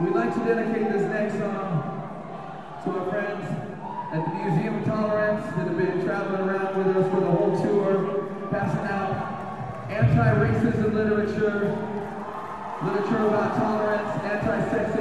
We'd like to dedicate this next song to our friends at the Museum of Tolerance that have been traveling around with us for the whole tour, passing out anti-racism literature, literature about tolerance, anti-sexism,